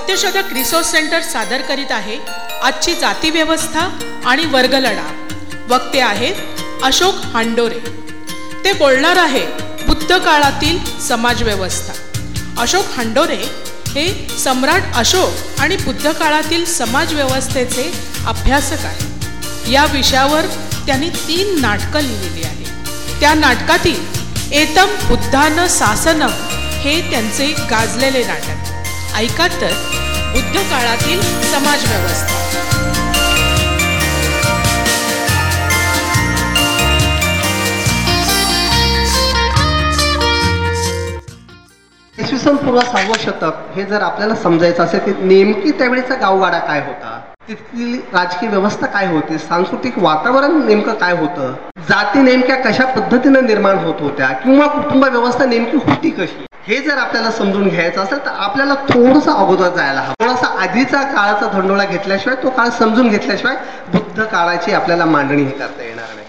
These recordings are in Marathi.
सत्यशोधक रिसोर्स सेंटर सादर करीत आहे. आजची जाती व्यवस्था आणि वर्गलढा वक्ते आहेत अशोक हांडोरे. ते बोलणार आहे बुद्ध काळातील समाजव्यवस्था अशोक हांडोरे हे सम्राट अशोक आणि बुद्ध काळातील समाजव्यवस्थेचे अभ्यासक आहेत. या विषयावर त्यांनी तीन नाटकं लिहिलेली आहेत. त्या नाटकातील एतम बुद्धान सासनम हे त्यांचे गाजलेले नाटक. ऐका तर बुद्ध काळातील समाजव्यवस्था. इसवी सन पूर्व सहावं शतक हे जर आपल्याला समजायचं असेल की नेमकी त्यावेळेचा गावगाडा काय होता? तिथली राजकीय व्यवस्था काय होती? सांस्कृतिक वातावरण नेमकं काय होतं? जाती नेमक्या कशा पद्धतीने निर्माण होत होत्या? किंवा कुटुंब व्यवस्था नेमकी होती कशी? हे जर आपल्याला समजून घ्यायचं असेल तर आपल्याला थोडंसं अगोदर जायला हवं. थोडासा आधीचा काळाचा धंडोळा घेतल्याशिवाय तो काळ समजून घेतल्याशिवाय बुद्ध काळाची आपल्याला मांडणी ही करता येणार नाही.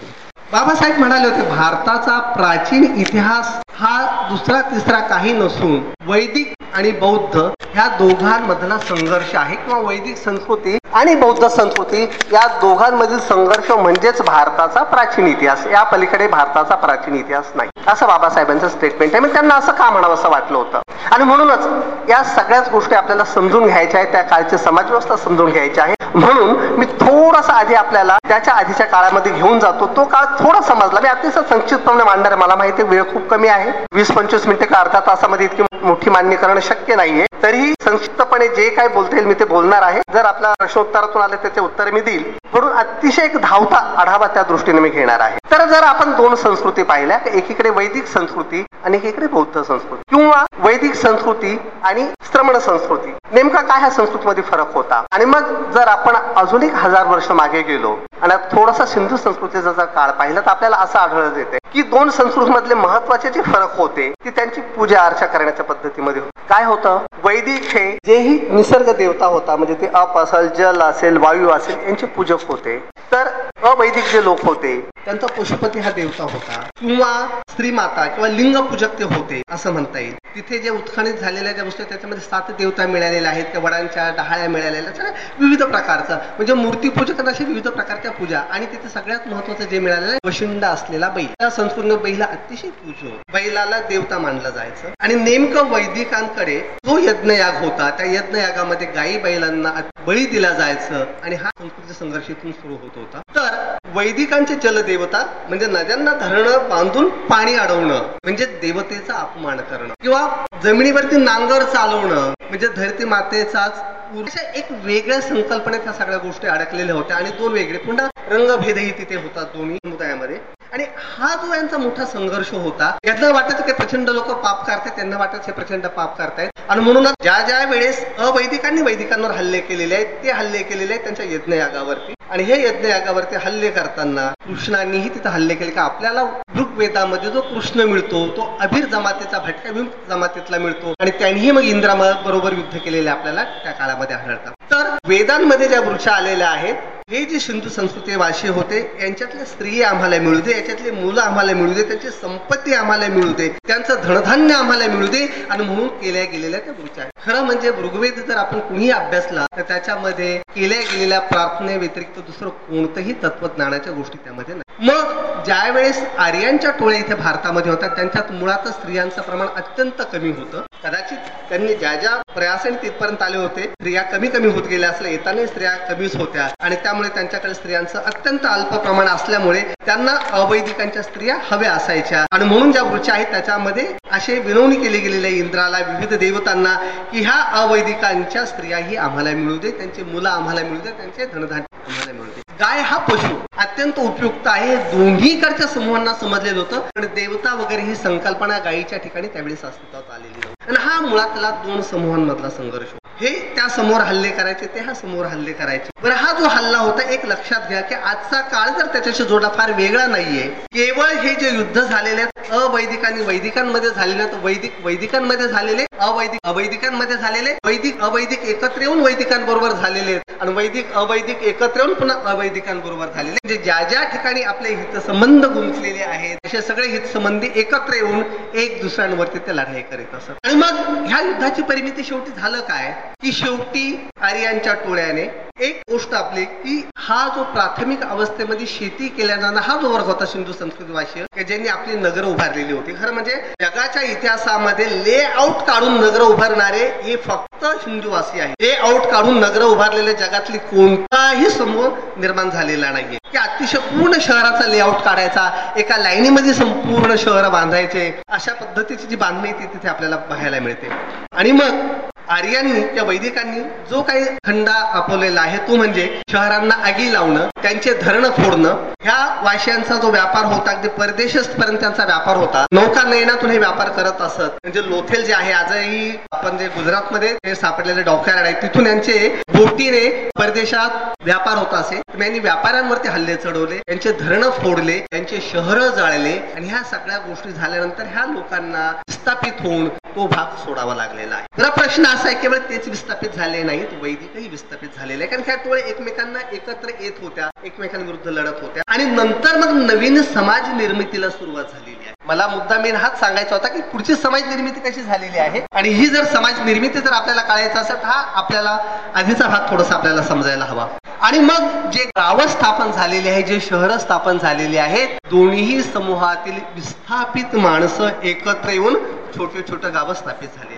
बाबासाहेब म्हणाले होते भारताचा प्राचीन इतिहास हा दुसरा तिसरा काही नसून वैदिक आणि बौद्ध ह्या दोघांमधला संघर्ष आहे किंवा वैदिक संस्कृती आणि बौद्ध संस्कृती या दोघांमधील संघर्ष म्हणजेच भारताचा प्राचीन इतिहास. या पलीकडे भारताचा प्राचीन इतिहास नाही. असं बाबासाहेबांचं स्टेटमेंट आहे. म्हणजे त्यांना असं का म्हणावं असं वाटलं होतं? आणि म्हणूनच या सगळ्याच गोष्टी आपल्याला समजून घ्यायच्या आहेत. त्या काळची समाजव्यवस्था समजून घ्यायची आहे. म्हणून मी थोडासा आधी आपल्याला त्याच्या आधीच्या काळामध्ये घेऊन जातो. तो काळ थोडा समजला. मी अतिशय संक्षिप्तपणे मांडणार मला माहिती वेळ खूप कमी आहे. वीस पंचवीस मिनिटे का अर्धा तासामध्ये इतकी मोठी मान्य करणं शक्य नाहीये. तरीही संक्षिप्तपणे जे काय बोलता येईल मी ते बोलणार आहे. जर आपल्या प्रश्नोत्तरातून आले त्याचे उत्तर मी देईल. म्हणून अतिशय एक धावता आढावा त्या दृष्टीने मी घेणार आहे. तर जर आपण दोन संस्कृती पाहिल्या एकीकडे वैदिक संस्कृती आणि एकीकडे बौद्ध संस्कृती. किंवा वैदिक संस्कृती आणि श्रमण संस्कृती. नेमका काय ह्या संस्कृतीमध्ये फरक होता? आणि मग जर आपण अजून एक हजार वर्ष मागे गेलो आणि थोडासा सिंधू संस्कृतीचा जर काळ पाहिला तर आपल्याला असं आढळत येते की दोन संस्कृतीमधले महत्त्वाचे जे फरक होते की त्यांची पूजा अर्चा करण्याच्या पद्धतीमध्ये काय होतं? वैदिक हे जेही निसर्ग देवता होता म्हणजे ते अप असेल जल असेल वायू असेल यांचे पूजक होते. तर अवैदिक जे लोक होते त्यांचा पशुपती हा देवता होता किंवा स्त्री माता किंवा लिंग पूजक ते होते असं म्हणता येईल. तिथे जे उत्खनित झालेल्या ज्या गोष्टी त्याच्यामध्ये सात देवता मिळालेल्या आहेत त्या वडांच्या डहाळ्या मिळालेल्या विविध प्रकारचं. म्हणजे मूर्तीपूजक अशा विविध प्रकारच्या पूजा. आणि तिथे सगळ्यात महत्वाचं जे मिळालेलं आहे वशिंड असलेला बैल. त्या संस्कृतीने बैला अतिशय पूजो. बैलाला देवता मानलं जायचं. आणि नेमकं वैदिकांकडे जो यज्ञयाग होता त्या यज्ञयागामध्ये गायी बैलांना बळी दिला जायचं. आणि हा संस्कृती संघर्षातून सुरू होत होता. तर वैदिकांचे जलदेवता म्हणजे नद्यांना धरणं बांधून पाणी अडवणं म्हणजे देवतेचा अपमान करणं. किंवा जमिनीवरती नांगर चालवणं म्हणजे धरती मातेचाच अशा एक वेगळ्या संकल्पनेत ह्या सगळ्या गोष्टी अडकलेल्या होत्या आणि दोन वेगळे. पुन्हा रंगभेदही तिथे होता दोन्ही समुदायामध्ये. आणि हा जो यांचा मोठा संघर्ष होता यांना वाटत की प्रचंड लोक पाप करतात त्यांना वाटत हे प्रचंड पाप करतायत. आणि म्हणूनच ज्या ज्या वेळेस अवैदिकांनी वैदिकांवर हल्ले केलेले आहेत ते हल्ले केलेले आहेत त्यांच्या यज्ञयागावरती. आणि हे यज्ञयागावरती हल्ले करताना कृष्णांनीही तिथं हल्ले केले की आपल्याला ऋग्वेदामध्ये जो कृष्ण मिळतो तो अभिर जमातीचा भटक्या जमातीतला मिळतो. आणि त्यांनीही मग इंद्रा बरोबर युद्ध केलेले आपल्याला त्या काळामध्ये आढळतात. तर वेदांमध्ये ज्या वृक्ष आलेल्या आहेत हे जे सिंधू संस्कृती वाशी होते यांच्यातल्या स्त्री आम्हाला मिळू दे याच्यातले मुलं आम्हाला मिळू दे त्यांची संपत्ती आम्हाला मिळू दे त्यांचं धनधान्य आम्हाला मिळू दे आणि म्हणून केल्या गेलेल्या त्या वृक्ष आहेत. खरं म्हणजे ऋग्वेद जर आपण कुणीही अभ्यासला तर त्याच्यामध्ये केल्या गेलेल्या प्रार्थने व्यतिरिक्त दुसरं कोणतंही तत्वज्ञानाच्या गोष्टी त्यामध्ये नाही. मग ज्या वेळेस आर्यांच्या टोळ्या इथे भारतामध्ये होत्या त्यांच्यात मुळातच स्त्रियांचं प्रमाण अत्यंत कमी होतं. कदाचित त्यांनी ज्या ज्या प्रयासाने तिथपर्यंत आले होते स्त्रिया कमी कमी होत गेल्या असल्या येताना स्त्रिया कमीच होत्या. आणि त्यामुळे त्यांच्याकडे स्त्रियांचं अत्यंत अल्प प्रमाण असल्यामुळे त्यांना अवैदिकांच्या स्त्रिया हव्या असायच्या. आणि म्हणून ज्या वृक्ष आहेत त्याच्यामध्ये असे विनवणी केली गेलेल्या इंद्राला विविध देवतांना की ह्या अवैदिकांच्या स्त्रियाही आम्हाला मिळू दे त्यांची मुलं आम्हाला मिळू दे त्यांचे धनधान्य आम्हाला मिळू दे. गाय हा पशु अत्यंत उपयुक्त आहे. दोन्हीकडच्या समूहांना समजलेलं होतं. पण देवता वगैरे ही संकल्पना गायीच्या ठिकाणी त्यावेळेस अस्तित्वात आलेली नव्हती. आणि हा मुळातला दोन समूहांमधला संघर्ष. हे त्या समोर हल्ले करायचे ते हा समोर हल्ले करायचे. बरं हा जो हल्ला होता एक लक्षात घ्या की आजचा काळ जर त्याच्याशी जोडला फार वेगळा नाहीये. केवळ हे जे युद्ध झालेले अवैदिकांनी वैदिकांमध्ये झालेले तर वैदिक वैदिकांमध्ये झालेले अवैदिक अवैदिकांमध्ये झालेले वैदिक अवैदिक एकत्र येऊन वैदिकांबरोबर झालेले आणि वैदिक अवैदिक एकत्र येऊन पुन्हा अवैदिकांबरोबर झालेले म्हणजे ज्या ज्या ठिकाणी आपले हितसंबंध गुंतलेले आहेत असे सगळे हितसंबंधी एकत्र येऊन एक दुसऱ्यांवरती ते लढाई करीत असत. आणि मग ह्या युद्धाची परिमिती शेवटी झालं काय? की शेवटी आर्यांच्या टोळ्याने एक गोष्ट आपली की हा जो प्राथमिक अवस्थेमध्ये शेती केल्यानं हा जो वर्ग होता सिंधू संस्कृत भाषीय की ज्यांनी आपली नगर उभारलेली होती. खरं म्हणजे जगाच्या इतिहासामध्ये लेआउट काढून नगर उभारणारे हे फक्त हिंदूवासी आहे लेआउट काढून नगर उभारलेल्या जगातली कोणताही समूह निर्माण झालेला नाहीये. की अतिशय पूर्ण शहराचा लेआउट काढायचा एका लाईनीमध्ये संपूर्ण शहर बांधायचे अशा पद्धतीची जी बांधणी ती तिथे आपल्याला पाहायला मिळते. आणि मग आर्यांनी त्या वैदिकांनी जो काही खंडा आपवलेला आहे तो म्हणजे शहरांना आगी लावणं त्यांचे धरण फोडणं ह्या वाश्यांचा जो व्यापार होता अगदी परदेशच त्यांचा व्यापार होता. नौका नयनातून हे व्यापार करत असत. म्हणजे लोथेल जे आहे आजही आपण जे गुजरातमध्ये सापडलेले डॉक्यार्ड आहे तिथून यांचे बोटीने परदेशात व्यापार होत असे. यांनी व्यापाऱ्यांवरती हल्ले चढवले त्यांचे धरण फोडले त्यांचे शहर जाळले आणि ह्या सगळ्या गोष्टी झाल्यानंतर ह्या लोकांना विस्थापित होऊन तो भाग सोडावा लागलेला आहे. प्रश्न असा आहे केवळ तेच विस्थापित झाले नाहीत वैदिकही विस्थापित झालेले आहे कारण ह्या टोळे एकमेकांना एकत्र येत होत्या एकमेकांविरुद्ध लढत होत्या. आणि नंतर मग नवीन समाज निर्मितीला सुरुवात झालेली आहे. मला मुद्दा मेन हाच सांगायचा होता की पुढची समाज निर्मिती कशी झालेली आहे? आणि ही जर समाज निर्मिती जर आपल्याला कळायचं असेल तर हा आपल्याला आधीचा भाग थोडासा आपल्याला समजायला हवा. आणि मग जे गावं स्थापन झालेले आहे जे शहरं स्थापन झालेली आहेत दोन्ही समूहातील विस्थापित माणसं एकत्र येऊन छोटे छोटे गावं स्थापित झाले.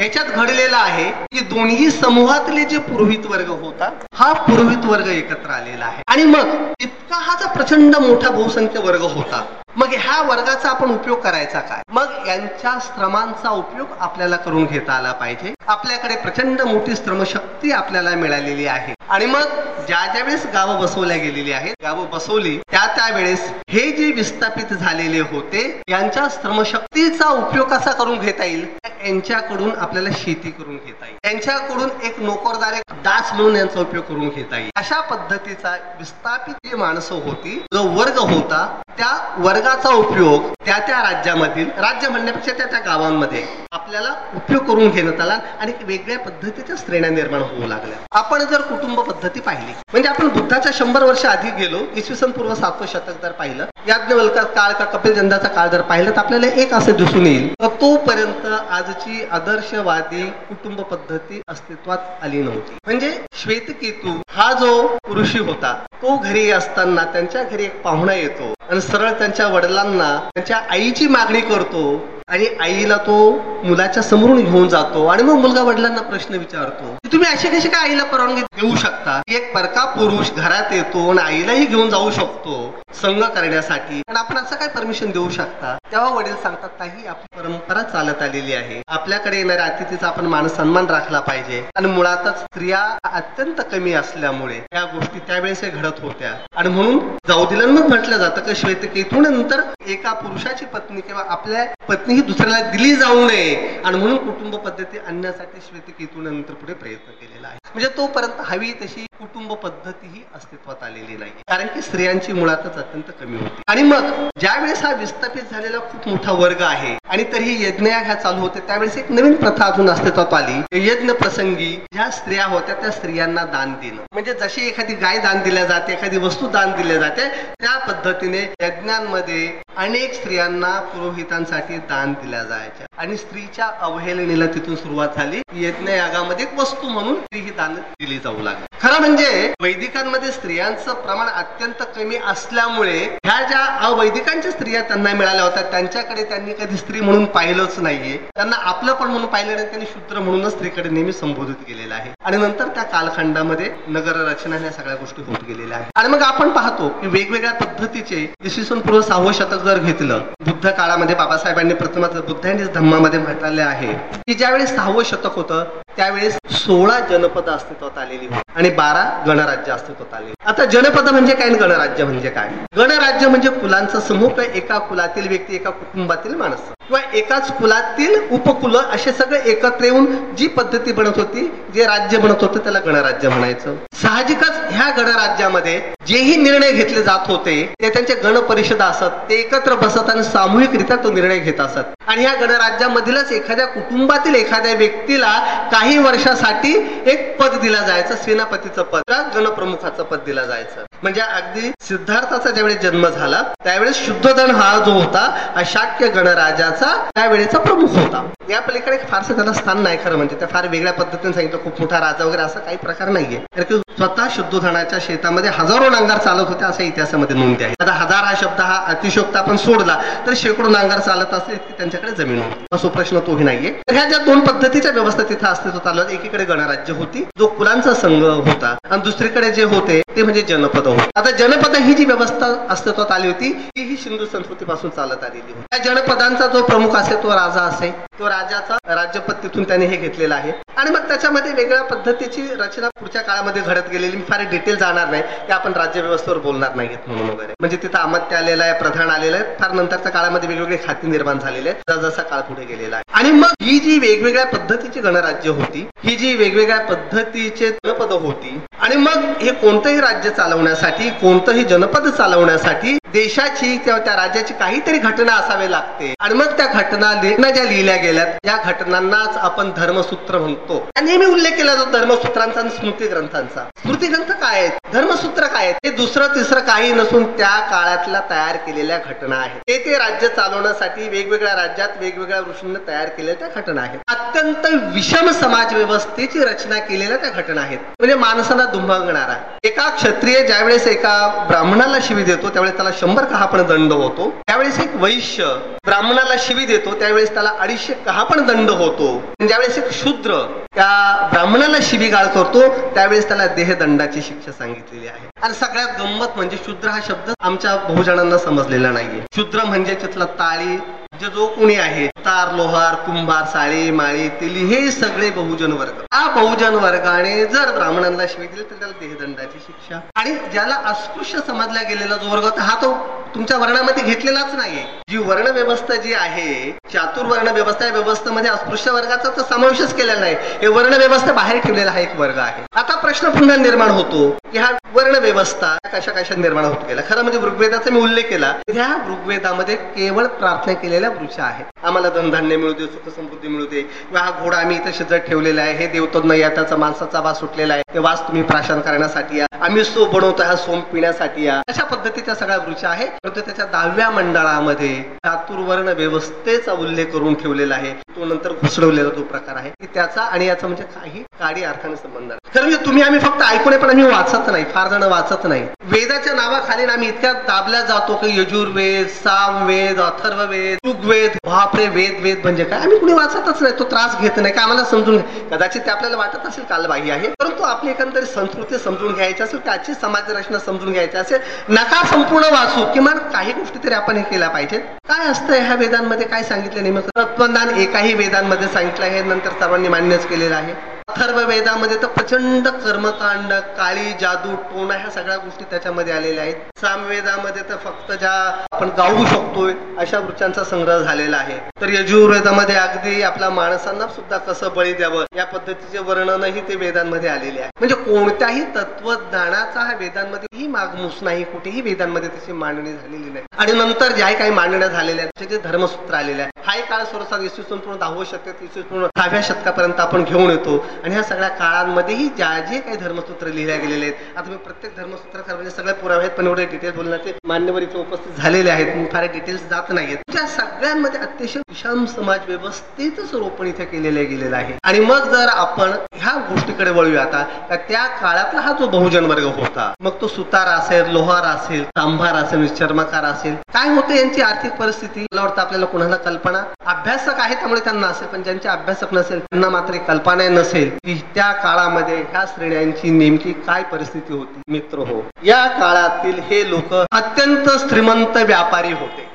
याच्यात घडलेलं आहे की दोन्ही समूहातले जे पुरोहित वर्ग होता हा पुरोहित वर्ग एकत्र आलेला आहे. आणि मग इतका हा जो प्रचंड मोठा बहुसंख्य वर्ग होता. मग ह्या वर्गाचा आपण उपयोग करायचा काय? मग यांच्या श्रमांचा उपयोग आपल्याला करून घेता आला पाहिजे. आपल्याकडे प्रचंड मोठी श्रमशक्ती आपल्याला मिळालेली आहे. आणि मग ज्या ज्या वेळेस गावं बसवल्या गेलेली आहेत गावं बसवली त्या त्यावेळेस हे जे विस्थापित झालेले होते यांच्या श्रमशक्तीचा उपयोग कसा करून घेता येईल? यांच्याकडून आपल्याला शेती करून घेता येईल. त्यांच्याकडून एक नोकरदार एक दास म्हणून यांचा उपयोग करून घेता येईल. अशा पद्धतीचा विस्थापित जी माणसं होती जो वर्ग होता त्या वर्गाचा उपयोग त्या त्या राज्यामधील राज्य म्हणण्यापेक्षा त्या त्या गावांमध्ये आपल्याला उपयोग करून घेण्यात आला आणि वेगळ्या पद्धतीच्या श्रेण्या निर्माण होऊ लागल्या. आपण जर कुटुंब पद्धती पाहिली म्हणजे आपण बुद्धाच्या शंभर वर्ष आधी गेलो इसवी सन पूर्व सातवं शतक जर पाहिलं याज्ञवल्का काळ का कपिल चंदाचा काळ जर पाहिलं तर आपल्याला एक असं दिसून येईल तोपर्यंत आजची आदर्शवादी कुटुंब पद्धती पद्धती अस्तित्वात आली नव्हती. म्हणजे श्वेतकेतू हा जो ऋषी होता तो घरी असताना त्यांच्या घरी एक पाहुणा येतो आणि सरळ त्यांच्या वडिलांना त्यांच्या आईची मागणी करतो आणि आईला तो मुलाच्या समोरून घेऊन जातो आणि मग मुलगा वडिलांना प्रश्न विचारतो की तुम्ही असे कसे काय आईला परवानगी देऊ शकता? एक परका पुरुष घरात येतो आणि आईलाही घेऊन जाऊ शकतो संघ करण्यासाठी. पण आपण असं काय परमिशन देऊ शकता? तेव्हा वडील सांगतात नाही आपली परंपरा चालत आलेली आहे. आपल्याकडे येणाऱ्या अतिथीचा आपण मान सन्मान राखला पाहिजे. आणि मुळातच स्त्रिया अत्यंत कमी असल्यामुळे या गोष्टी त्यावेळेस घडत होत्या. आणि म्हणून जाऊ दिलं मग म्हटलं जातं की श्वेतकेतून नंतर एका पुरुषाची पत्नी किंवा आपल्या पत्नी ही दुसऱ्याला दिली जाऊ नये. आणि म्हणून कुटुंब पद्धती आणण्यासाठी श्वेतकेतू नंतर पुढे प्रयत्न केलेला आहे. म्हणजे तोपर्यंत हवी तशी कुटुंब पद्धती ही अस्तित्वात आलेली नाही. कारण की स्त्रियांची मुळातच अत्यंत कमी होती. आणि मग ज्यावेळेस हा विस्थापित झालेला खूप मोठा वर्ग आहे आणि तरीही यज्ञ ह्या चालू होते त्यावेळेस एक नवीन प्रथा अजून अस्तित्वात आली. यज्ञ प्रसंगी ज्या स्त्रिया होत्या त्या स्त्रियांना दान देणं. म्हणजे जशी एखादी गाय दान दिल्या जाते एखादी वस्तू दान दिल्या जाते त्या पद्धतीने यज्ञांमध्ये अनेक स्त्रियांना पुरोहितांसाठी दान दिल्या जायच्या. आणि स्त्रीच्या अवहेलनेला तिथून सुरुवात झाली. यज्ञ यागामध्ये एक वस्तू म्हणून स्त्री ही दान दिली जाऊ लागली. खरं म्हणजे वैदिकांमध्ये स्त्रियांचं प्रमाण अत्यंत कमी असल्यामुळे ह्या ज्या अवैदिकांच्या स्त्रिया त्यांना मिळाल्या होत्या त्यांच्याकडे त्यांनी कधी स्त्री म्हणून पाहिलंच नाहीये. त्यांना आपलं पण म्हणून पाहिलं नाही त्यांनी शूद्र म्हणूनच स्त्रीकडे नेहमी संबोधित केलेलं आहे. आणि नंतर त्या कालखंडामध्ये नगर रचना ह्या सगळ्या गोष्टी होत गेलेल्या आहेत. आणि मग आपण पाहतो की वेगवेगळ्या पद्धतीचे इसवी सन पूर्व सहावं शतक जर घेतलं बुद्ध काळामध्ये बाबासाहेबांनी प्रथमच बुद्धांनी धम्मामध्ये म्हटलेले आहे. की ज्यावेळेस सहावं शतक होतं त्यावेळेस सोळा जनपद अस्तित्वात आलेली होती आणि बारा गणराज्य अस्तित्वात आले आता जनपद म्हणजे काय गणराज्य म्हणजे काय? गणराज्य म्हणजे कुलांचा समूह एका कुलातील व्यक्ती एका कुटुंबातील माणसं. किंवा एकाच कुलातील उपकुल असे सगळे एकत्र येऊन जी पद्धती बनत होती जे राज्य बनत होतं त्याला गणराज्य म्हणायचं. साहजिकच ह्या गणराज्यामध्ये जेही निर्णय घेतले जात होते ते त्यांचे गण परिषद असत ते एकत्र बसत आणि सामूहिकरित्या तो निर्णय घेत असत. आणि ह्या गणराज्यामधीलच एखाद्या कुटुंबातील एखाद्या व्यक्तीला काही वर्षासाठी एक पद दिला जायचं सेनापतीचं पद गणप्रमुखाचं पद दिलं जायचं. म्हणजे अगदी सिद्धार्थाचा ज्यावेळेस जन्म झाला त्यावेळेस शुद्धधन हा जो होता अशाक्य गणराजाचा त्यावेळेचा प्रमुख होता. या पलीकडे फारसं त्याला स्थान नाही खरं म्हणजे. त्या फार वेगळ्या पद्धतीने सांगितलं खूप मोठा राजा वगैरे असा काही प्रकार नाहीये. तर की स्वतः शुद्धोधनाच्या शेतामध्ये हजारो नांगार चालत होते असं इतिहासामध्ये नोंदी आहे. आता हजार हा शब्द हा अतिशोक्त आपण सोडला तर शेकडो नांगार चालत असले त्यांच्याकडे जमीन होती. असो प्रश्न तोही नाहीये. तर ह्या ज्या दोन पद्धतीच्या व्यवस्था तिथं अस्तित्वात आलं एकीकडे गणराज्य होती जो कुलांचा संघ होता आणि दुसरीकडे जे होते ते म्हणजे जनपद होते. आता जनपद ही जी व्यवस्था अस्तित्वात आली होती ती ही सिंधू संस्कृतीपासून चालत आलेली होती. त्या जनपदांचा जो प्रमुख असे तो राजा असे तो राजाचा राज्यपद तिथून त्याने हे घेतलेलं आहे. आणि मग त्याच्यामध्ये वेगळ्या पद्धतीची रचना पुढच्या काळामध्ये घडत गेलेली. मी फार डिटेल जाणार नाही. की आपण राज्य व्यवस्थेवर बोलणार नाहीत म्हणून वगैरे. म्हणजे तिथं अमात्य आलेलं आहे प्रधान आलेलं आहे फार नंतरच्या काळामध्ये वेगवेगळे खाती निर्माण झालेले आहेत. जसा काळ पुढे गेलेला आहे. आणि मग ही जी वेगवेगळ्या पद्धतीची गणराज्य होती ही जी वेगवेगळ्या पद्धतीचे जनपद होती आणि मग हे कोणतंही राज्य चालवण्यासाठी कोणतंही जनपद चालवण्यासाठी देशाची किंवा त्या राज्याची काहीतरी घटना असावी लागते. आणि मग त्या घटना ज्या लिहिल्या गेल्यात या घटनांनाच आपण धर्मसूत्र म्हणतो. नेहमी उल्लेख केला जातो धर्मसूत्रांचा आणि स्मृती ग्रंथांचा. स्मृती ग्रंथ काय आहेत? धर्मसूत्र काय आहेत? हे दुसरं तिसरं काही नसून त्या काळातल्या तयार केलेल्या घटना आहेत. ते ते राज्य चालवण्यासाठी वेगवेगळ्या राज्यात वेगवेगळ्या ऋषींनी तयार केलेल्या त्या घटना आहेत. अत्यंत विषम समाज व्यवस्थेची रचना केलेल्या त्या घटना आहेत. म्हणजे माणसाला दुंभागणारा एका क्षत्रिय ज्यावेळेस एका ब्राह्मणाला शिवी देतो त्यावेळेस त्याला शंभर कहापण दंड होतो. त्यावेळेस एक वैश्य ब्राह्मणाला शिवी देतो त्यावेळेस त्याला अडीचशे कहा पण दंड होतो. ज्यावेळेस एक शूद्र त्या ब्राह्मणाला शिवीगाळ करतो त्यावेळेस त्याला देहदंडाची शिक्षा सांगितलेली आहे. आणि सगळ्यात गंमत म्हणजे शूद्र हा शब्द आमच्या बहुजनांना समजलेला नाहीये. शूद्र म्हणजे तिथला ताळी जे जो कोणी आहे तार लोहार कुंभार साळी माळी तेली हे सगळे बहुजन वर्ग. हा बहुजन वर्गाने जर ब्राह्मणांना शिवाय दिली तर त्याला देहदंडाची शिक्षा. आणि ज्याला अस्पृश्य समजला गेलेला जो वर्ग होता हा तो तुमच्या वर्णामध्ये घेतलेलाच नाहीये. जी वर्ण व्यवस्था जी आहे चातुर्वर्ण व्यवस्था या व्यवस्थेमध्ये अस्पृश्य वर्गाचा तर समावेशच केलेला नाही. हे वर्ण व्यवस्था बाहेर ठेवलेला हा एक वर्ग आहे. आता प्रश्न पुन्हा निर्माण होतो. ह्या वर्णव्यवस्था वर्ण व्यवस्था कशा कशा निर्माण होत गेला खरं म्हणजे ऋग्वेदाचा मी उल्लेख केला. ह्या ऋग्वेदामध्ये केवळ प्रार्थना केलेल्या वृक्ष आहेत. आम्हाला धनधान्य मिळू दे सुख समृद्धी मिळू दे. किंवा हा घोडा आम्ही इथे शिजत ठेवलेला आहे हे देवतज्ञ या त्याचा माणसाचा वास सुटलेला आहे. ते वास तुम्ही प्राशन करण्यासाठी या. आम्ही सो बनवतो हा सोम पिण्यासाठी या. अशा पद्धतीच्या सगळ्या वृक्ष आहे परंतु त्याच्या दहाव्या मंडळामध्ये चातुर्वर्ण व्यवस्थेचा उल्लेख करून ठेवलेला आहे. तो नंतर घुसडवलेला तो प्रकार आहे. की त्याचा आणि याचा म्हणजे काही काडी अर्थाने संबंध आहे खरं म्हणजे तुम्ही आम्ही फक्त ऐकून पण आम्ही वाचत नाही फार जण वाचत नाही. वेदाच्या नावाखाली आम्ही इतक्या दाबल्या जातो की यजुर्वेद सामवेद अथर्ववेद ऋग्वेद भापरे वेद वेद म्हणजे काय? आम्ही कुणी वाचतच नाही तो त्रास घेत नाही का आम्हाला समजून कदाचित ते आपल्याला वाटत असेल कालबाही आहे परंतु आपली एकंदरीत संस्कृती समजून घ्यायची असेल त्याची समाज रचना समजून घ्यायची असेल नका संपूर्ण वाचू किमान काही गोष्टी तरी आपण हे केल्या पाहिजेत. काय असतं ह्या वेदांमध्ये? काय सांगितलं नेमकं? तत्वज्ञान एकाही वेदांमध्ये सांगितलं आहे नंतर सर्वांनी मान्यच केलेलं आहे. अथर्व वेदामध्ये तर प्रचंड कर्मकांड काळी जादू टोना ह्या सगळ्या गोष्टी त्याच्यामध्ये आलेल्या आहेत. सामवेदामध्ये तर फक्त ज्या आपण गाऊ शकतोय अशा वृक्षांचा संग्रह झालेला आहे. तर यजुर्वेदामध्ये अगदी आपल्या माणसांना सुद्धा कसं बळी द्यावं या पद्धतीचे वर्णनही ते वेदांमध्ये आलेले आहे. म्हणजे कोणत्याही तत्वज्ञानाचा हा वेदांमध्ये ही मागमूस नाही कुठेही वेदांमध्ये त्याची मांडणी झालेली नाही. आणि नंतर ज्या काही मांडण्या झालेल्या आहेत त्याचे धर्मसूत्र आलेले आहे. हा काळ स्वरूपात इसवी पूर्ण दहावं शतक इसवी पूर्ण दहाव्या शतकापर्यंत आपण घेऊन येतो. आणि ह्या सगळ्या काळांमध्येही ज्या जे काही धर्मसूत्र लिहिल्या गेलेले आहेत आता मी प्रत्येक धर्मसूत्र म्हणजे सगळे पुरावे आहेत पण एवढे डिटेल बोलण्याचे मान्यवर इथे उपस्थित झालेले आहेत. फार डिटेल्स जात नाहीत त्या सगळ्यांमध्ये अतिशय विषम समाज व्यवस्थेच रोपण इथे केलेलं गेलेलं आहे. आणि मग जर आपण ह्या गोष्टीकडे वळूया आता त्या काळातला हा जो बहुजन वर्ग होता मग तो सुतार असेल लोहार असेल तांभार असेल चर्मकार असेल काय होतं यांची आर्थिक परिस्थिती? मला वाटतं आपल्याला कोणाला कल्पना अभ्यासक आहे त्यामुळे त्यांना असेल पण ज्यांचे अभ्यासक नसेल त्यांना मात्र कल्पना नसेल की त्या काळामध्ये ह्या श्रेण्यांची नेमकी काय परिस्थिती होती. मित्र हो या काळातील हे लोक अत्यंत श्रीमंत व्यापारी होते.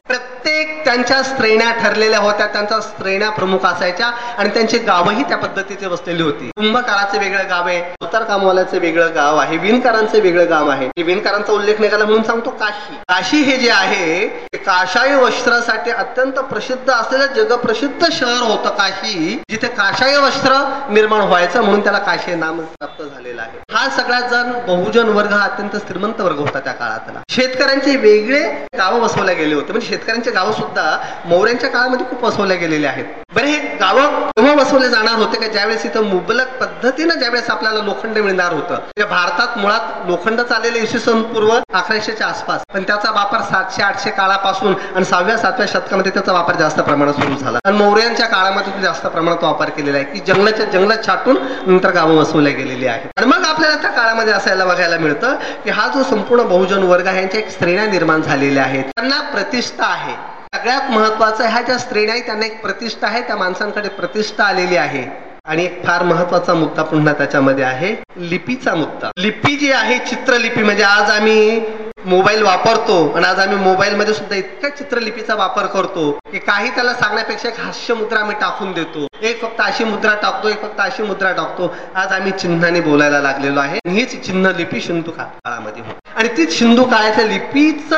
प्रत्येक त्यांच्या स्त्रेण्या ठरलेल्या होत्या त्यांच्या स्त्रेण्या प्रमुख असायच्या आणि त्यांची गावही त्या पद्धतीचे बसलेली होती. कुंभकाराचे वेगळं गाव आहे सुतार कामवाल्याचं वेगळं गाव आहे विणकारांचं वेगळं गाव आहे. विणकारांचा उल्लेख निघाला म्हणून सांगतो काशी. काशी हे जे आहे काशाई वस्त्रासाठी अत्यंत प्रसिद्ध असलेलं जगप्रसिद्ध शहर होतं काशी जिथे काशाई वस्त्र निर्माण व्हायचं म्हणून त्याला काशी नाम प्राप्त झालेलं आहे. हा सगळ्यात जण बहुजन वर्ग हा अत्यंत श्रीमंत वर्ग होता त्या काळातला. शेतकऱ्यांचे वेगळे गावं बसवल्या गेले होते. म्हणजे शेतकऱ्यांचे गावं सुद्धा मौर्यांच्या काळामध्ये खूप वसवल्या गेलेले आहेत. बरे हे गावं तेव्हा बसवले जाणार होते का? ज्यावेळेस इथं मुबलक पद्धतीनं ज्यावेळेस आपल्याला लोखंड मिळणार होतं. म्हणजे भारतात मुळात लोखंड चाललेले इसवी सन पूर्व अकराशेच्या आसपास. पण त्याचा वापर सातशे आठशे काळापासून आणि सहाव्या सातव्या शतकामध्ये त्याचा वापर जास्त प्रमाणात सुरू झाला. आणि मौर्यांच्या काळामध्ये जास्त प्रमाणात वापर केलेला आहे की जंगलाच्या जंगलात छाटून नंतर गावं वसवल्या गेलेली आहेत. आणि मग आपल्याला त्या काळामध्ये असायला बघायला मिळतं की हा जो संपूर्ण बहुजन वर्ग आहे यांच्या एक स्त्रिया निर्माण झालेल्या आहेत. त्यांना प्रतिष्ठा आहे. सगळ्यात महत्वाचं ह्या ज्या स्त्रिया आहे त्यांना एक प्रतिष्ठा आहे त्या माणसांकडे प्रतिष्ठा आलेली आहे. आणि एक फार महत्त्वाचा मुद्दा पुन्हा त्याच्यामध्ये आहे लिपीचा मुद्दा. लिपी जी आहे चित्रलिपी म्हणजे आज आम्ही मोबाईल वापरतो आणि आज आम्ही मोबाईल मध्ये सुद्धा इतक्या चित्रलिपीचा वापर करतो की काही त्याला सांगण्यापेक्षा एक हास्य मुद्रा आम्ही टाकून देतो. एक फक्त अशी मुद्रा टाकतो एक फक्त अशी मुद्रा टाकतो. आज आम्ही चिन्हाने बोलायला लागलेलो आहे. हीच चिन्ह लिपी सिंधू काळामध्ये होती. आणि ती सिंधू काळाच्या लिपीच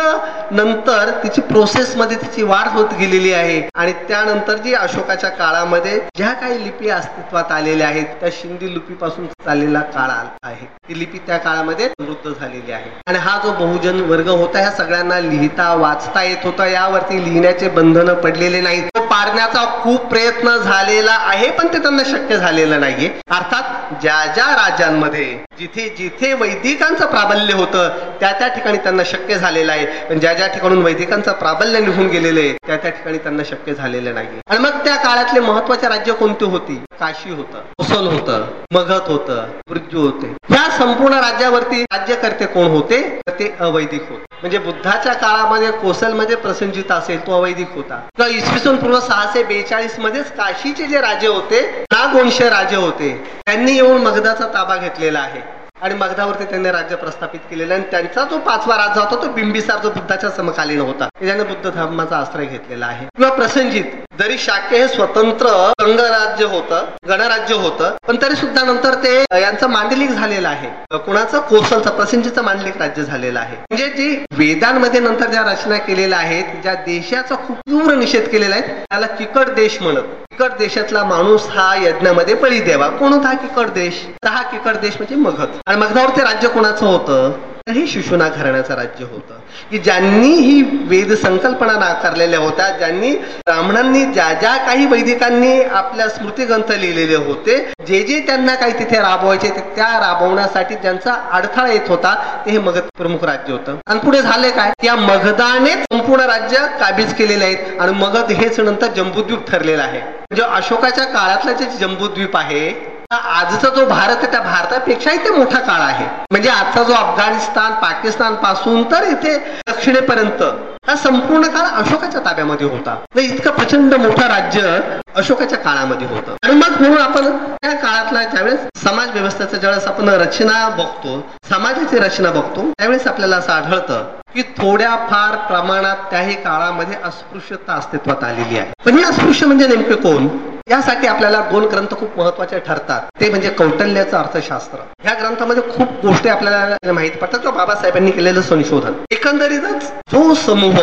नंतर तिची प्रोसेस मध्ये तिची वाढ होत गेलेली आहे. आणि त्यानंतर जी अशोकाच्या काळामध्ये ज्या काही लिपी अस्तित्वात आलेल्या आहेत त्या शिंदी लिपीपासून चाललेला काळ आहे. ती लिपी त्या काळामध्ये समृद्ध झालेली आहे. आणि हा जो बहुजन वर्ग होता ह्या सगळ्यांना लिहिता वाचता येत होता यावरती लिहिण्याचे बंधन पडलेले नाहीत. तो पाडण्याचा खूप प्रयत्न झालेला आहे पण ते त्यांना शक्य झालेलं नाहीये. अर्थात ज्या ज्या राज्यांमध्ये जिथे जिथे वैदिकांचं प्राबल्य होतं त्या त्या ठिकाणी त्यांना शक्य झालेलं आहे. पण ज्या ज्या ठिकाणून वैदिकांचं प्राबल्य निघून गेलेलं आहे त्या त्या ठिकाणी त्यांना शक्य झालेलं नाही आणि मग त्या काळातले महत्त्वाचे राज्य कोणते होती? काशी होतं कोसल होतं मगध होतं मृत्यू होते. या संपूर्ण राज्यावरती राज्यकर्ते कोण होते? तर ते अवैदिक होते. म्हणजे बुद्धाच्या काळामध्ये कोसलमध्ये प्रसंजित असेल तो अवैदिक होता. तर इसवी सन पूर्व सहाशे बेचाळीस मध्येच काशीचे जे राजे होते नागवंश राजे होते त्यांनी येऊन मगधाचा ताबा घेतलेला आहे. आणि मगधावरती त्यांनी राज्य प्रस्थापित केलेलं आणि त्यांचा जो पाचवा राजा होता तो बिंबिसार जो बुद्धाच्या समकालीन होता. त्याने बुद्ध धर्माचा आश्रय घेतलेला आहे. किंवा प्रसंजित. जरी शाके हे स्वतंत्र गणराज्य होतं गणराज्य होतं पण तरी सुद्धा नंतर ते यांचं मांडलिक झालेलं आहे. कुणाचं? कोसलचं प्रसिंजीचं मांडलिक राज्य झालेलं आहे. म्हणजे जी वेदांमध्ये नंतर ज्या रचना केलेल्या आहेत ज्या देशाचा खूप तीव्र निषेध केलेला आहे त्याला किकट देश म्हणत. किकट देशातला माणूस हा यज्ञामध्ये बळी द्यावा कोण होता हा देश? तर हा किकट देश म्हणजे मगध. आणि मगधावर ते राज्य कोणाचं होतं? हे शिशुना घराण्याचं राज्य होतं. की ज्यांनी ही वेद संकल्पना नाकारलेल्या होत्या ज्यांनी ब्राह्मणांनी ज्या ज्या काही वैदिकांनी आपल्या स्मृतिग्रंथ लिहिलेले होते जे जे त्यांना काही तिथे राबवायचे ते त्या राबवण्यासाठी ज्यांचा अडथळा येत होता ते हे मगध प्रमुख राज्य होतं. आणि पुढे झाले काय? या मगधाने संपूर्ण राज्य काबीज केलेले आहेत. आणि मगध हेच नंतर जम्बूद्वीप ठरलेलं आहे. म्हणजे अशोकाच्या काळातला जे जम्बूद्वीप आहे आजचा जो भारत आहे त्या भारतापेक्षाही ते मोठा काळ आहे. म्हणजे आजचा जो अफगाणिस्तान पाकिस्तानपासून तर इथे दक्षिणेपर्यंत हा संपूर्ण काळ अशोकाच्या ताब्यामध्ये होता. म्हणजे इतकं प्रचंड मोठं राज्य अशोकाच्या काळामध्ये होतं. आणि मग म्हणून आपण त्या काळातला ज्यावेळेस समाज व्यवस्थेचा ज्यावेळेस आपण रचना बघतो समाजाची रचना बघतो त्यावेळेस आपल्याला असं आढळतं की थोड्या फार प्रमाणात त्याही काळामध्ये अस्पृश्यता अस्तित्वात आलेली आहे. पण हे अस्पृश्य म्हणजे नेमके कोण? यासाठी आपल्याला दोन ग्रंथ खूप महत्त्वाचे ठरतात. ते म्हणजे कौटल्याचं अर्थशास्त्र. ह्या ग्रंथामध्ये खूप गोष्टी आपल्याला माहिती पडतात. किंवा बाबासाहेबांनी केलेलं संशोधन. एकंदरीतच जो समूह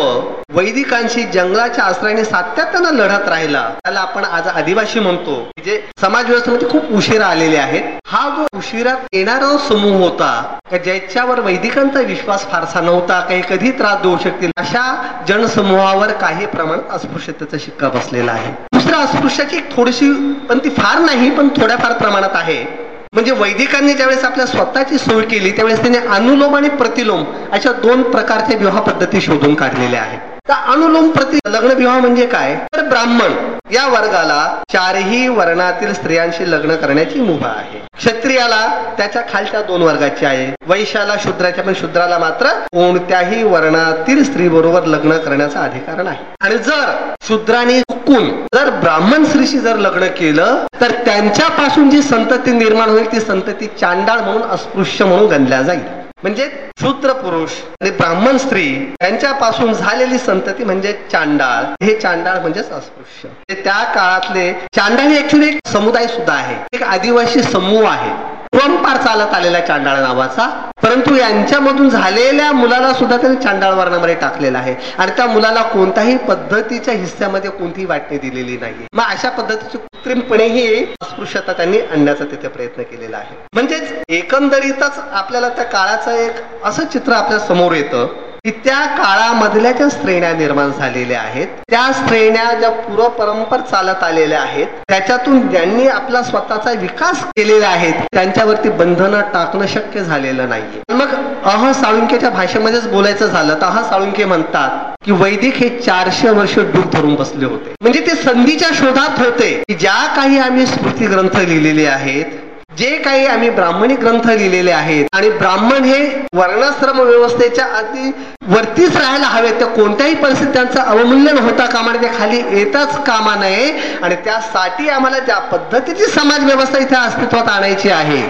वैदिकांशी जंगलाच्या आश्रयाने सातत्यानं लढत राहिला त्याला आपण आज आदिवासी म्हणतो. जे समाज व्यवस्थेमध्ये खूप उशिरा आलेले आहेत. हा जो उशिरा येणारा समूह होता ज्याच्यावर वैदिकांचा विश्वास फारसा नव्हता काही कधी त्रास देऊ शकतील अशा जनसमूहावर काही प्रमाणात अस्पृश्यतेचा शिक्का बसलेला आहे. दुसऱ्या अस्पृश्याची थोडीशी पण ती फार नाही पण थोड्याफार प्रमाणात आहे. म्हणजे वैदिकांनी ज्यावेळेस आपल्या स्वतःची सोय केली त्यावेळेस त्यांनी अनुलोम आणि प्रतिलोम अशा दोन प्रकारच्या विवाह पद्धती शोधून काढलेल्या आहेत. तर अनुलोम प्रति लग्न विवाह म्हणजे काय? तर ब्राह्मण या वर्गाला चारही वर्णातील स्त्रियांशी लग्न करण्याची मुभा आहे. क्षत्रियाला त्याच्या खालच्या दोन वर्गाची आहे. वैशाला शूद्राच्या पण शूद्राला मात्र कोणत्याही वर्णातील स्त्री बरोबर लग्न करण्याचा अधिकार नाही. आणि जर शूद्राने चुकून जर ब्राह्मण स्त्रीशी जर लग्न केलं तर त्यांच्यापासून जी संतती निर्माण होईल ती संतती चांडाळ म्हणून अस्पृश्य म्हणून गणल्या जाईल. म्हणजे शूद्र पुरुष आणि ब्राह्मण स्त्री यांच्यापासून झालेली संतती म्हणजे चांडाळ. हे चांडाळ म्हणजेच अस्पृश्य त्या काळातले चांडाळ हे ऍक्च्युली एक समुदाय सुद्धा आहे. एक आदिवासी समूह आहे. परंपार चालत आलेला चांडाळ नावाचा. परंतु यांच्यामधून झालेल्या मुलाला सुद्धा त्यांनी चांडाळ वर्णामध्ये टाकलेला आहे. आणि त्या मुलाला कोणत्याही पद्धतीच्या हिस्स्यामध्ये कोणतीही वाटणी दिलेली नाही मग अशा पद्धतीची कृत्रिमपणे ही अस्पृश्यता त्यांनी आणण्याचा तिथे प्रयत्न केलेला आहे. म्हणजेच एकंदरीतच आपल्याला त्या काळाचं एक असं चित्र आपल्यासमोर येतं त्या काळामधल्या ज्या श्रेण्या निर्माण झालेल्या आहेत त्या श्रेण्या ज्या पूर्व परंपर चालत आलेल्या आहेत त्याच्यातून ज्यांनी आपला स्वतःचा विकास केलेला आहे त्यांच्यावरती बंधनं टाकणं शक्य झालेलं नाहीये. मग अह साळुंकेच्या भाषेमध्येच बोलायचं झालं तर अह साळुंके म्हणतात की वैदिक हे चारशे वर्ष डूब धरून बसले होते. म्हणजे ते संधीच्या शोधात होते की ज्या काही आम्ही स्मृती ग्रंथ लिहिलेले आहेत जे काही आम्ही ब्राह्मणी ग्रंथ लिहिलेले आहेत आणि ब्राह्मण हे वर्णाश्रम व्यवस्थेच्या अति वरतीच राहायला हवे तर कोणत्याही परिस्थितीत त्यांचं अवमूल्यन होता कामा नये ते खाली येताच कामा नये. आणि त्यासाठी आम्हाला ज्या पद्धतीची समाज व्यवस्था इथे अस्तित्वात आणायची आहे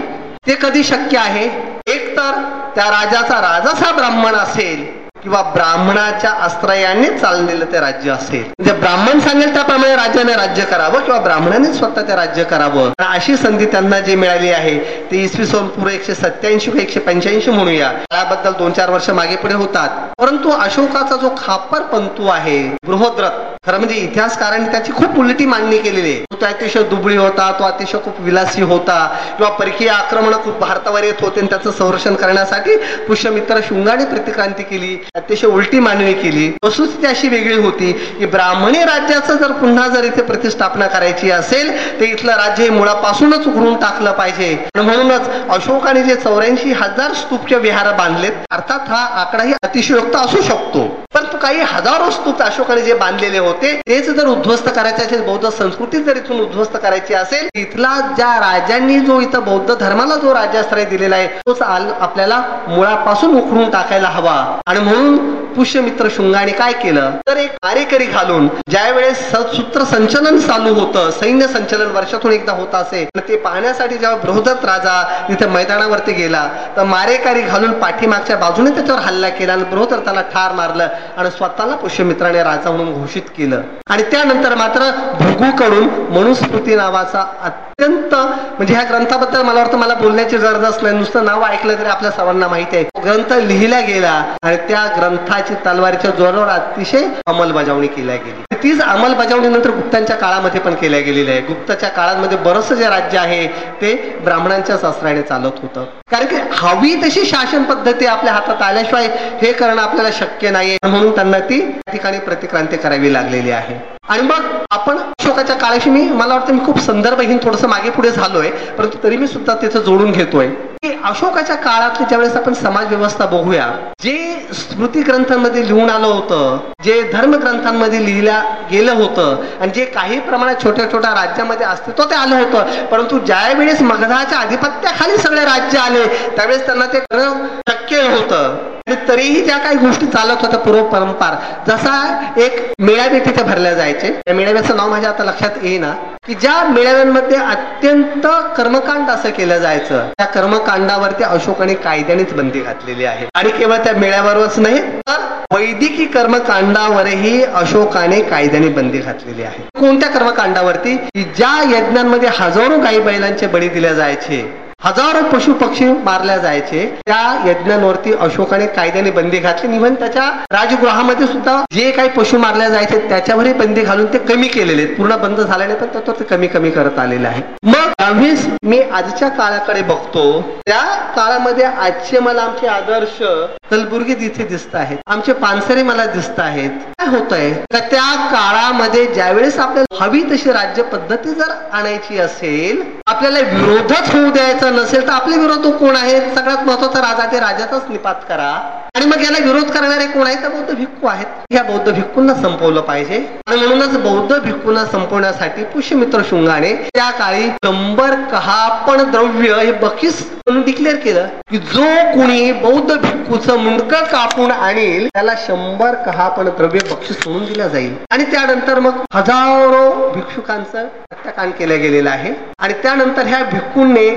ते कधी शक्य आहे? एक तर त्या राजाचा राजाच हा ब्राह्मण असेल किंवा ब्राह्मणाच्या आश्रयाने चाललेलं ते राज्य असेल. म्हणजे ब्राह्मण सांगेल त्याप्रमाणे राजाने राज्य करावं किंवा ब्राह्मणाने स्वतः ते राज्य करावं? अशी संधी त्यांना जी मिळाली आहे ती इसवी सन पूर्व एकशे सत्याऐंशी एकशे पंच्याऐंशी म्हणूया. त्याबद्दल दोन चार वर्ष मागे पुढे होतात. परंतु अशोकाचा जो खापर पंतू आहे बृहद्रथ खरं म्हणजे इतिहासकारांनी त्याची खूप उलटी मांडणी केलेली आहे. तो अतिशय दुबळी होता तो अतिशय खूप विलासी होता किंवा परकीय आक्रमण खूप भारतावर येत होते त्याचं संरक्षण करण्यासाठी पुष्यमित्र शृंगाने प्रतिक्रांती केली. अतिशय उलटी मांडणी केली. वस्तुस्थिती अशी वेगळी होती की ब्राह्मणी राज्याचं जर पुन्हा जर इथे प्रतिष्ठापना करायची असेल तर इथलं राज्य हे मुळापासूनच उघडून टाकलं पाहिजे. म्हणूनच अशोकाने जे चौऱ्याऐंशी हजार स्तूपचे विहार बांधलेत अर्थात हा आकडाही अतिशयोक्त असू शकतो. परंतु काही हजारो स्तूप अशोकाने जे बांधलेले होते तेच जर उद्ध्वस्त करायचे असेल बौद्ध संस्कृती जर इथून उद्ध्वस्त करायची असेल इथला ज्या राजांनी जो इथं बौद्ध धर्माला जो राज्याश्रय दिलेला आहे तोच आपल्याला मुळापासून उखडून टाकायला हवा. आणि म्हणून पुष्यमित्र शुंगाने काय केलं? तर एक कार्यकरी घालून ज्या वेळेस सूत्र संचलन चालू होतं सैन्य संचलन वर्षातून एकदा होत असे ते पाहण्यासाठी जेव्हा बृहदत राजा तिथे मैदानावरती गेला तर मारेकारी घालून पाठीमागच्या बाजूने त्याच्यावर हल्ला केला आणि बृहदत्ताला ठार मारलं. आणि स्वतःला पुष्यमित्राने राजा म्हणून घोषित केलं. आणि त्यानंतर मात्र भृगूकडून मनुस्मृती नावाचा अत्यंत म्हणजे ह्या ग्रंथाबद्दल मला वाटतं मला बोलण्याची गरज नाही नुसतं नाव ऐकलं तरी आपल्या सर्वांना माहिती आहे. ग्रंथ लिहिला गेला आणि त्या ग्रंथाची तलवारीच्या जोरावर अतिशय अंमलबजावणी केल्या गेली. तीच अंमलबजावणी नंतर गुप्तांच्या काळामध्ये पण केल्या गेलेली आहे. गुप्ताच्या काळामध्ये बरंच जे राज्य आहे ते ब्राह्मणांच्या शास्त्राने चालत होतं. कारण की हवी तशी शासन पद्धती आपल्या हातात आल्याशिवाय हे करणं आपल्याला शक्य नाहीये. म्हणून त्यांना ती ठिकाणी प्रतिक्रांती करावी लागलेली आहे. आणि मग आपण अशोकाच्या काळाशी मी मला वाटतं मी खूप संदर्भ घेऊन थोडस मागे पुढे झालोय परंतु तरी मी सुद्धा तिथं जोडून घेतोय. अशोकाच्या काळातली ज्यावेळेस आपण समाज व्यवस्था बघूया जे स्मृती ग्रंथांमध्ये लिहून आलं होतं जे धर्म ग्रंथांमध्ये लिहिल्या गेलं होतं आणि जे काही प्रमाणात छोट्या छोट्या राज्यामध्ये अस्तित्व ते आलं होतं परंतु ज्या वेळेस मगधाच्या आधिपत्याखाली सगळे राज्य आले त्यावेळेस त्यांना ते करणं शक्य होतं. तरीही ज्या काही गोष्टी चालत होत्या पूर्व परंपार जसा एक मेळावे तिथे भरल्या जायचे. त्या मेळाव्याचं नाव माझ्या आता लक्षात येईना की ज्या मेळाव्यांमध्ये अत्यंत कर्मकांड असं केलं जायचं. त्या कांडावरती अशोकाने कायद्यानेच बंदी घातलेली आहे. आणि केवळ त्या मेळ्यावरच नाही तर वैदिकी कर्मकांडावरही अशोकाने कायद्याने बंदी घातलेली आहे. कोणत्या कर्मकांडावरती? ज्या यज्ञांमध्ये हजारो गाई बैलांचे बळी दिले जायचे हजारो पशु पक्षी मारल्या जायचे. त्या यज्ञांवरती अशोकाने कायद्याने बंदी घातली. इव्हन त्याच्या राजगृहामध्ये सुद्धा जे काही पशु मारल्या जायचे त्याच्यावरही बंदी घालून ते कमी केलेले. पूर्ण बंद झाल्याने पण ते कमी कमी करत आलेले आहे. मग आम्ही मी आजच्या काळाकडे बघतो त्या काळामध्ये आजचे मला आमचे आदर्श कलबुर्गी तिथे दिसत आहेत. आमचे पानसरे मला दिसत आहेत. काय होत आहे त्या काळामध्ये ज्यावेळेस आपल्याला हवी तशी राज्य पद्धती जर आणायची असेल आपल्याला विरोधच होऊ द्यायचा नसेल तर आपले विरोध कोण आहेत सगळ्यात महत्त्वाचा राजा ते राजाचाच निपात करा. आणि मग याला विरोध करणारे कोण आहेत? तर बौद्ध भिक्खू आहेत. या बौद्ध भिक्खूंना संपवलं पाहिजे. आणि म्हणूनच बौद्ध भिक्खूंना संपवण्यासाठी पुष्यमित्र शृंगाने त्या काळी शंभर कहापण द्रव्य हे बक्षीस म्हणून डिक्लेअर केलं की जो कुणी बौद्ध भिक्खूचं मुंडक कापून आणेल त्याला शंभर कहापण द्रव्य बक्षीस म्हणून दिलं जाईल. आणि त्यानंतर मग हजारो भिक्षुकांचं हत्याकांड केलं गेलेलं आहे. आणि त्यानंतर ह्या भिक्खूंनी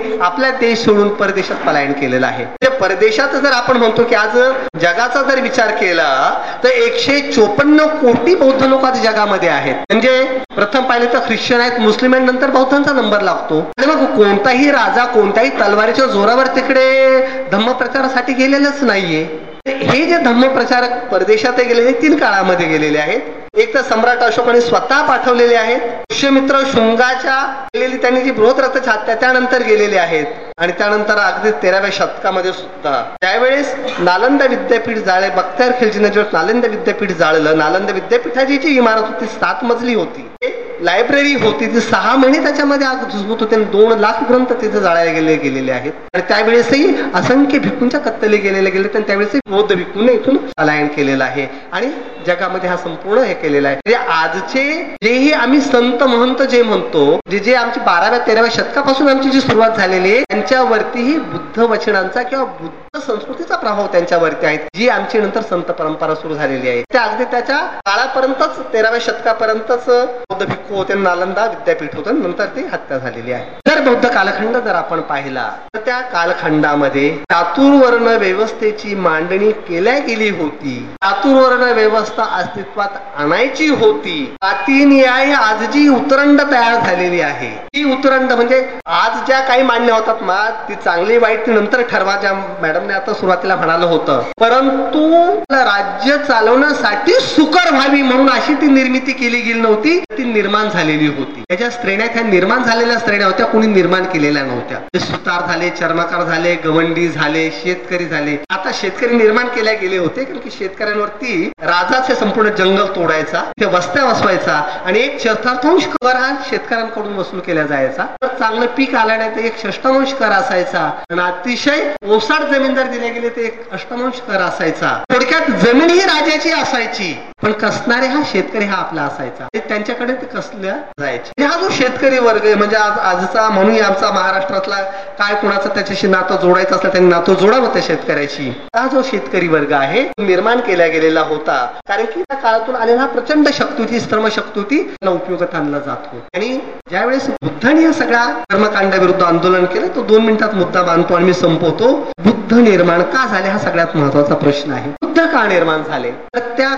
आपला देश सोडून परदेशात पलायन केलेलं आहे. म्हणजे परदेशात जर आपण म्हणतो की आज जगाचा जर विचार केला तर एकशे चोपन्न कोटी बौद्ध लोक आज जगामध्ये आहेत. म्हणजे प्रथम पाहिले तर ख्रिश्चन आहेत मुस्लिम नंतर बौद्धांचा नंबर लागतो. आणि मग कोणताही राजा कोणत्याही तलवारीच्या जोरावर तिकडे धम्म प्रचारासाठी गेलेलंच नाहीये. हे जे धम्म प्रचारक परदेशात गेलेले तीन काळामध्ये गेलेले आहेत. एक तर सम्राट अशोकाने स्वतः पाठवलेले आहेत. पुष्यमित्र शुंगाच्या गेलेली त्यांनी जी बृहत छात्या त्यानंतर गेलेले आहेत. आणि त्यानंतर अगदी तेराव्या शतकामध्ये सुद्धा. त्यावेळेस नालंदा विद्यापीठ जाळे बख्त्यार खिलजीने जेव्हा नालंदा विद्यापीठ जाळलं नालंदा विद्यापीठाची जी इमारत होती सात मजली होती. लायब्ररी होती ती सहा महिने त्याच्यामध्ये आग झुजबूत होते आणि दोन लाख ग्रंथ तिथे जाळायला गेले गेलेले आहेत. आणि त्यावेळेसही असंख्य भिक्खूंच्या कत्तले गेलेले गेले आणि त्यावेळेस बौद्ध भिक्खूने इथून पलायन केलेलं आहे. आणि जगामध्ये हा संपूर्ण हे केलेला आहे. म्हणजे आजचे जेही आम्ही संत महंत जे म्हणतो जे जे आमची बाराव्या तेराव्या शतकापासून आमची जी सुरुवात झालेली आहे त्यांच्यावरतीही बुद्ध वचनांचा किंवा बुद्ध संस्कृतीचा प्रभाव त्यांच्यावरती आहे. जी आमची नंतर संत परंपरा सुरू झालेली आहे. त्या अगदी त्याच्या काळापर्यंतच तेराव्या शतकापर्यंतच बौद्ध भिक्खू होते नालंदा विद्यापीठ होतं नंतर ती हत्या झालेली आहे. जर बौद्ध कालखंड जर आपण पाहिला तर त्या कालखंडामध्ये चातुर्वर्ण व्यवस्थेची मांडणी केल्या गेली होती. चातुर्वर्ण व्यवस्था अस्तित्वात आणायची होती. न्याय आज जी उतरंड तयार झालेली आहे? ती उतरंड म्हणजे आज ज्या काही मान्य होतात मा ती चांगली वाईट नंतर ठरवा ज्या मॅडमने आता सुरुवातीला म्हणालं होतं. परंतु राज्य चालवण्यासाठी सुकर व्हावी म्हणून अशी ती निर्मिती केली गेली नव्हती ती निर्माण झालेली होती. त्याच्या स्त्रेण्या त्या निर्माण झालेल्या स्त्रेण्या होत्या कुणी निर्माण केलेल्या नव्हत्या. ते सुतार झाले चर्मकार झाले गवंडी झाले शेतकरी झाले. आता शेतकरी निर्माण केल्या गेले होते कारण की शेतकऱ्यांवरती राजाच संपूर्ण जंगल तोडायचा ते वस्त्या वसवायचा आणि एक चतुर्थांश कर हा शेतकऱ्यांकडून वसूल केला जायचा. तर चांगलं पीक आल्याने ते एक षष्टमांश कर असायचा. आणि अतिशय ओसाड जमीनदार दिले गेले ते एक अष्टमांश कर असायचा. थोडक्यात जमीन ही राजाची असायची. पण कसणारे हा शेतकरी हा आपला असायचा. त्यांच्याकडे ते कसल्या जायचे. हा जो शेतकरी वर्ग आहे म्हणजे आज आजचा म्हणून आमचा महाराष्ट्रातला काय कुणाचं त्याच्याशी नातं जोडायचं असलं त्यांनी नातं जोडावं त्या शेतकऱ्याशी. हा जो शेतकरी वर्ग आहे निर्माण केला गेलेला होता. कारण की त्या काळातून आलेला प्रचंड शक्ती होती श्रमशक्ती उपयोगात आणला जातो आणि ज्यावेळेस बुद्धाने या सगळ्या कर्मकांडाविरुद्ध आंदोलन केलं तो दोन मिनिटात मुद्दा मानतो आणि मी संपवतो. बुद्ध निर्माण का झाले हा सगळ्यात महत्त्वाचा प्रश्न आहे. बुद्ध का निर्माण झाले? तर त्या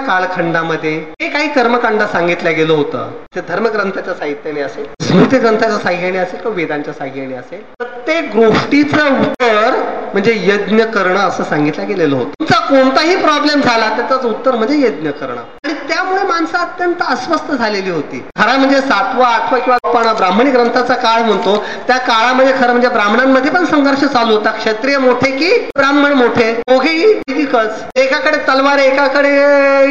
कालखंडामध्ये हे काही कर्मकांड सांगितलं गेलं होतं. ते धर्मग्रंथाच्या साहित्याने असेल स्मृती ग्रंथाच्या साह्याने असेल किंवा वेदांच्या साह्याने असेल. प्रत्येक गोष्टीचं उत्तर म्हणजे यज्ञ करणं असं सांगितलं गेलेलं होतं. तुमचा कोणताही प्रॉब्लेम झाला त्याचं उत्तर म्हणजे यज्ञ करणं. आणि त्यामुळे माणसं अत्यंत अस्वस्थ झालेली होती. खरा म्हणजे सातवा आठवा किंवा आपण ब्राह्मणी ग्रंथाचा काळ म्हणतो त्या काळामध्ये खरं म्हणजे ब्राह्मणांमध्ये पण संघर्ष चालू होता. क्षत्रिय मोठे की ब्राह्मण मोठे? दोघेही एकाकडे तलवार एकाकडे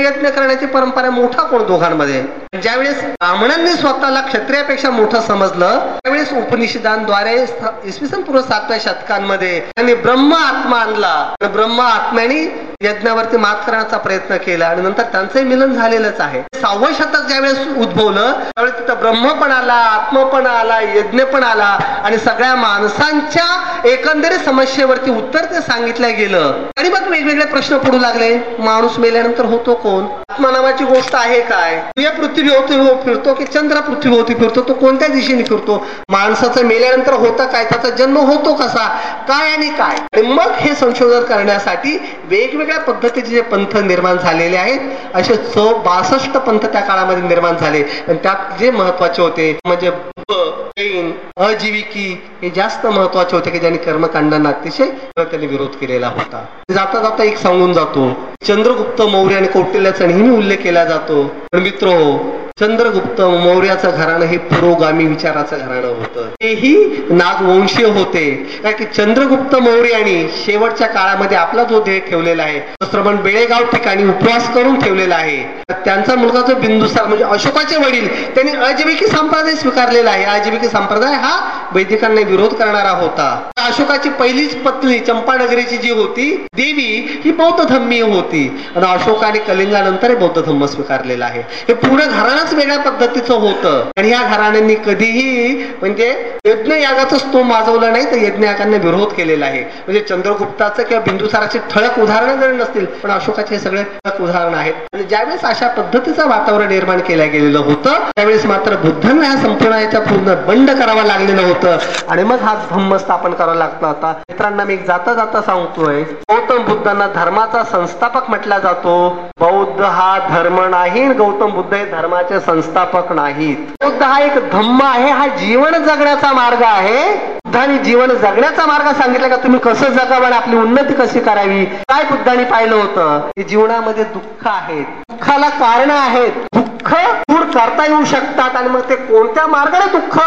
यज्ञ करण्याची परंपरा मोठा कोण दोघांमध्ये? ज्यावेळेस ब्राह्मणांनी स्वतःला क्षत्रियापेक्षा मोठं समजलं त्यावेळेस उपनिषदांद्वारे इसवी सन पूर्व सातव्या शतकांमध्ये त्यांनी ब्रह्म आत्मा आणला. ब्रह्म आत्म्याने यज्ञावरती मात करण्याचा प्रयत्न केला आणि नंतर त्यांचंही मिलन झालेलंच आहे. सहावं शतक ज्यावेळेस उद्भवलं त्यावेळेस तिथं ब्रह्म पण आला आत्म पण आला यज्ञ पण आला आणि सगळ्या माणसांच्या एकंदरीत समस्येवरती उत्तर ते सांगितलं गेलं. आणि मग वेगवेगळे प्रश्न पडू लागले. माणूस मेल्यानंतर होतो कोण? आत्मा नावाची गोष्ट आहे काय? या पृथ्वीभोवती हो, फिरतो की चंद्र पृथ्वीभोवती फिरतो तो कोणत्या दिशेने फिरतो? माणसाचं मेल्यानंतर होतं काय? त्याचा जन्म होतो कसा? काय आणि काय? आणि मग हे संशोधन करण्यासाठी वेगवेगळ्या पद्धतीचे जे पंथ निर्माण झालेले आहेत असे चौ बासष्ट पंथ त्या काळामध्ये निर्माण झाले. आणि त्यात जे महत्त्वाचे होते म्हणजे अजीविकी हे जास्त महत्त्वाचे होते की ज्यांनी कर्मकांडांना अतिशय त्यांनी विरोध केलेला होता. जाता जाता एक सांगून जातो चंद्रगुप्त मौर्य आणि कौटिल्याचा नेहमी उल्लेख केला जातो. पण मित्र हो, चंद्रगुप्त मौर्याचं घराणं हे पुरोगामी विचाराचं घराणं होतं. तेही नागवंशीय होते. कारण की चंद्रगुप्त मौर्याने शेवटच्या काळामध्ये आपला जो ध्येय ठेवलेला आहे श्रवण बेळेगाव ठिकाणी उपवास करून ठेवलेला आहे. त्यांचा मुलगा जो बिंदुसार म्हणजे अशोकाचे वडील त्यांनी अजीविकी संप्रदाय स्वीकारलेला आहे. अजीविकी संप्रदाय हा वैदिकांना विरोध करणारा होता. अशोकाची पहिलीच पत्नी चंपानगरीची जी होती देवी ही बौद्ध धम्मीय होती. आणि अशोकाने कलिंगानंतर बौद्ध धम्म स्वीकारलेला आहे. हे पूर्ण घराणं वेगळ्या पद्धतीचं होतं. आणि या घराण्यांनी कधीही म्हणजे यज्ञ यागाचं स्तोम वाजवलं नाही तर यज्ञयागांना विरोध केलेला आहे. म्हणजे चंद्रगुप्ताचं किंवा बिंदुसाराचे ठळक उदाहरणं जरी नसतील पण अशोकाचे हे सगळे ठळक उदाहरण आहेत. आणि ज्यावेळेस अशा पद्धतीचं वातावरण निर्माण केलं गेलेलं होतं त्यावेळेस मात्र बुद्धांना या संपूर्ण याच्या पूर्ण बंड करावा लागलेलं होतं. आणि मग हा धम्म स्थापन करावा लागला होता. मित्रांना मी जाता जाता सांगतोय गौतम बुद्धांना धर्माचा संस्थापक म्हटला जातो. बौद्ध हा धर्म नाही गौतम बुद्ध हे धर्माचे संस्थापक नाहीत. बुद्ध हा एक धम्म आहे हा जीवन जगण्याचा मार्ग आहे. बुद्धाने जीवन जगण्याचा मार्ग सांगितला का तुम्ही कसं जगावं आणि आपली उन्नती कशी करावी? काय बुद्धाने पाहिलं होतं? की जीवनामध्ये दुःख आहेत. दुःखाला कारण आहेत. दुःख दूर करता येऊ शकतात आणि मग ते कोणत्या मार्गाने दुःख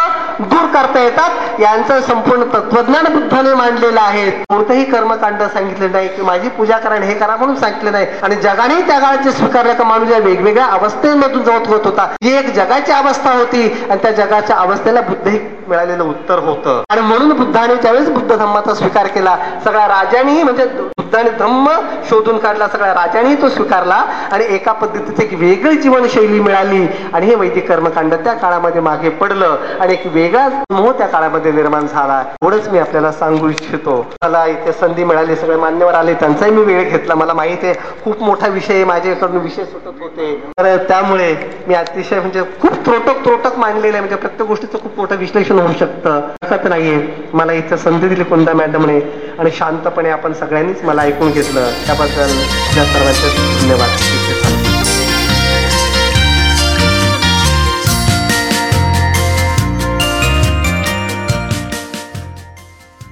दूर करता येतात यांचं संपूर्ण तत्वज्ञान बुद्धाने मांडलेलं आहे. कोणतंही कर्मकांड सांगितलं नाही की माझी पूजा करा हे करा म्हणून सांगितलं नाही. आणि जगाने त्या काळाचे स्वीकारले का माणूस या वेगवेगळ्या अवस्थेमधून जात होत होता. ही एक जगाची अवस्था होती आणि त्या जगाच्या अवस्थेला बुद्ध मिळालेलं उत्तर होतं. आणि म्हणून बुद्धाने त्यावेळेस बुद्ध धम्माचा स्वीकार केला सगळ्या राजांनीही म्हणजे बुद्धाने धम्म शोधून काढला सगळ्या राजांनीही तो स्वीकारला आणि एका पद्धतीची एक वेगळी जीवनशैली मिळाली. आणि हे वैदिक कर्मकांड त्या काळामध्ये मागे पडलं आणि एक वेगळा मोह त्या काळामध्ये निर्माण झाला. एवढंच मी आपल्याला सांगू इच्छितो. मला इथे संधी मिळाली सगळे मान्यवर आले त्यांचाही मी वेळ घेतला. मला माहिती आहे खूप मोठा विषय माझ्याकडून विषय सुटत होते. तर त्यामुळे मी अतिशय म्हणजे खूप त्रोटक त्रोटक मानलेले आहे. म्हणजे प्रत्येक गोष्टीचं खूप मोठं विश्लेषण होऊ शकतं. हरकत नाहीये. मला इथं संधी दिली कुंदा मॅडमने? आणि शांतपणे आपण सगळ्यांनीच मला ऐकून घेतलं. त्याबद्दल त्या सर्वांचे धन्यवाद.